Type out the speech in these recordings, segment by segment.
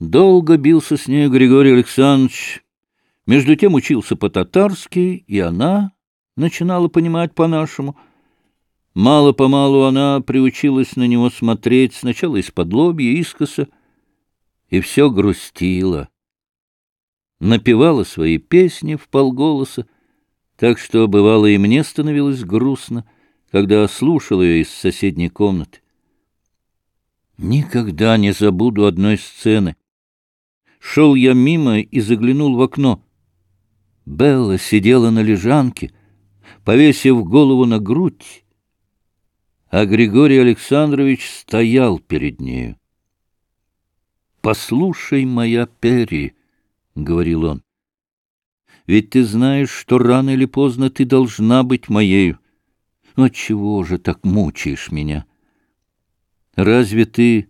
Долго бился с ней Григорий Александрович. Между тем учился по-татарски, и она начинала понимать по-нашему. Мало-помалу она приучилась на него смотреть, сначала из-под лобья, искоса, и все грустила. Напевала свои песни в полголоса, так что, бывало, и мне становилось грустно, когда слушал ее из соседней комнаты. Никогда не забуду одной сцены. Шел я мимо и заглянул в окно. Белла сидела на лежанке, повесив голову на грудь, а Григорий Александрович стоял перед нею. «Послушай, моя Перри», — говорил он, — «ведь ты знаешь, что рано или поздно ты должна быть моею. Но отчего же так мучаешь меня? Разве ты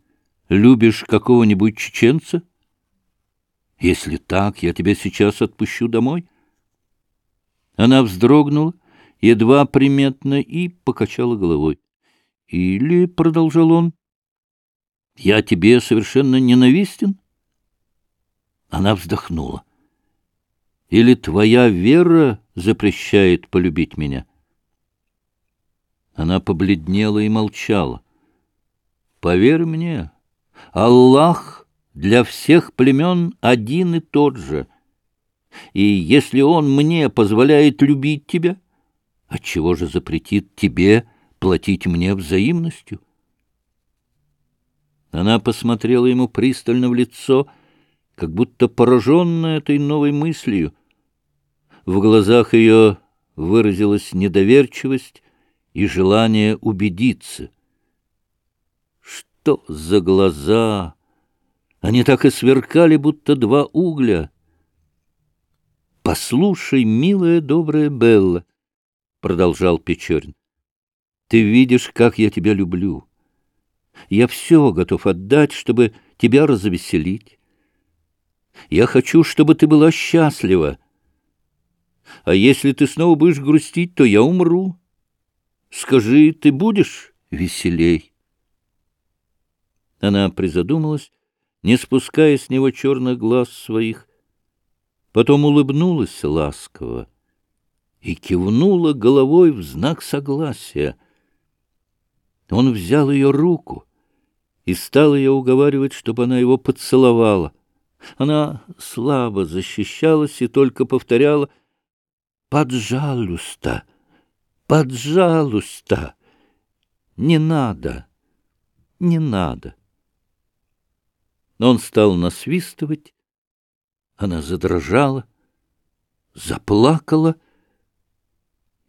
любишь какого-нибудь чеченца?» Если так, я тебя сейчас отпущу домой. Она вздрогнула, едва приметно, и покачала головой. Или, — продолжал он, — я тебе совершенно ненавистен? Она вздохнула. Или твоя вера запрещает полюбить меня? Она побледнела и молчала. Поверь мне, Аллах для всех племен один и тот же. И если он мне позволяет любить тебя, отчего же запретит тебе платить мне взаимностью? Она посмотрела ему пристально в лицо, как будто пораженная этой новой мыслью. В глазах ее выразилась недоверчивость и желание убедиться. Что за глаза! Они так и сверкали, будто два угля. «Послушай, милая, добрая Белла», — продолжал Печорин, — «ты видишь, как я тебя люблю. Я все готов отдать, чтобы тебя развеселить. Я хочу, чтобы ты была счастлива. А если ты снова будешь грустить, то я умру. Скажи, ты будешь веселей?» Она призадумалась, не спуская с него черных глаз своих. Потом улыбнулась ласково и кивнула головой в знак согласия. Он взял ее руку и стал ее уговаривать, чтобы она его поцеловала. Она слабо защищалась и только повторяла «Поджалуйста! Поджалуйста! Не надо! Не надо!» Но он стал насвистывать. Она задрожала, заплакала.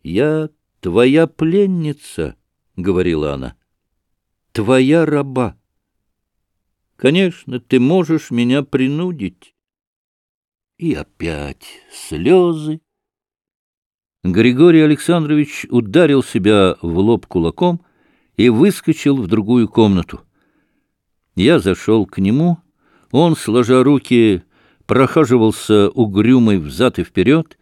«Я твоя пленница», — говорила она, — «твоя раба. Конечно, ты можешь меня принудить». И опять слезы. Григорий Александрович ударил себя в лоб кулаком и выскочил в другую комнату. Я зашел к нему. Он, сложа руки, прохаживался угрюмый взад и вперед.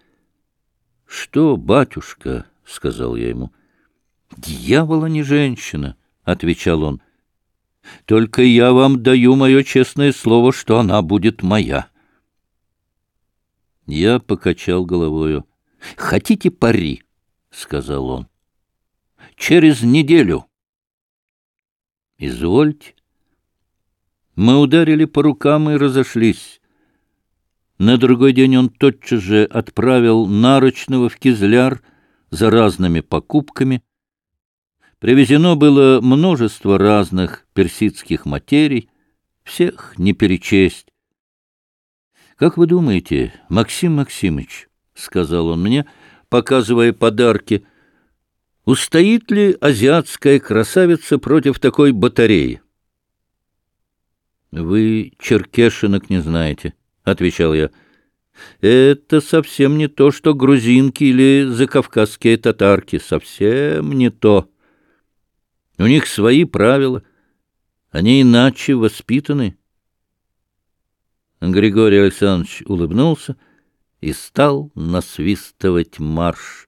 — Что, батюшка? — сказал я ему. — Дьявола не женщина, — отвечал он. — Только я вам даю мое честное слово, что она будет моя. Я покачал головою. — Хотите пари? — сказал он. — Через неделю. — Извольте. Мы ударили по рукам и разошлись. На другой день он тотчас же отправил Нарочного в Кизляр за разными покупками. Привезено было множество разных персидских материй, всех не перечесть. «Как вы думаете, Максим Максимыч, — сказал он мне, показывая подарки, — устоит ли азиатская красавица против такой батареи?» «Вы черкешинок не знаете», — отвечал я. «Это совсем не то, что грузинки или закавказские татарки. Совсем не то. У них свои правила. Они иначе воспитаны». Григорий Александрович улыбнулся и стал насвистывать марш.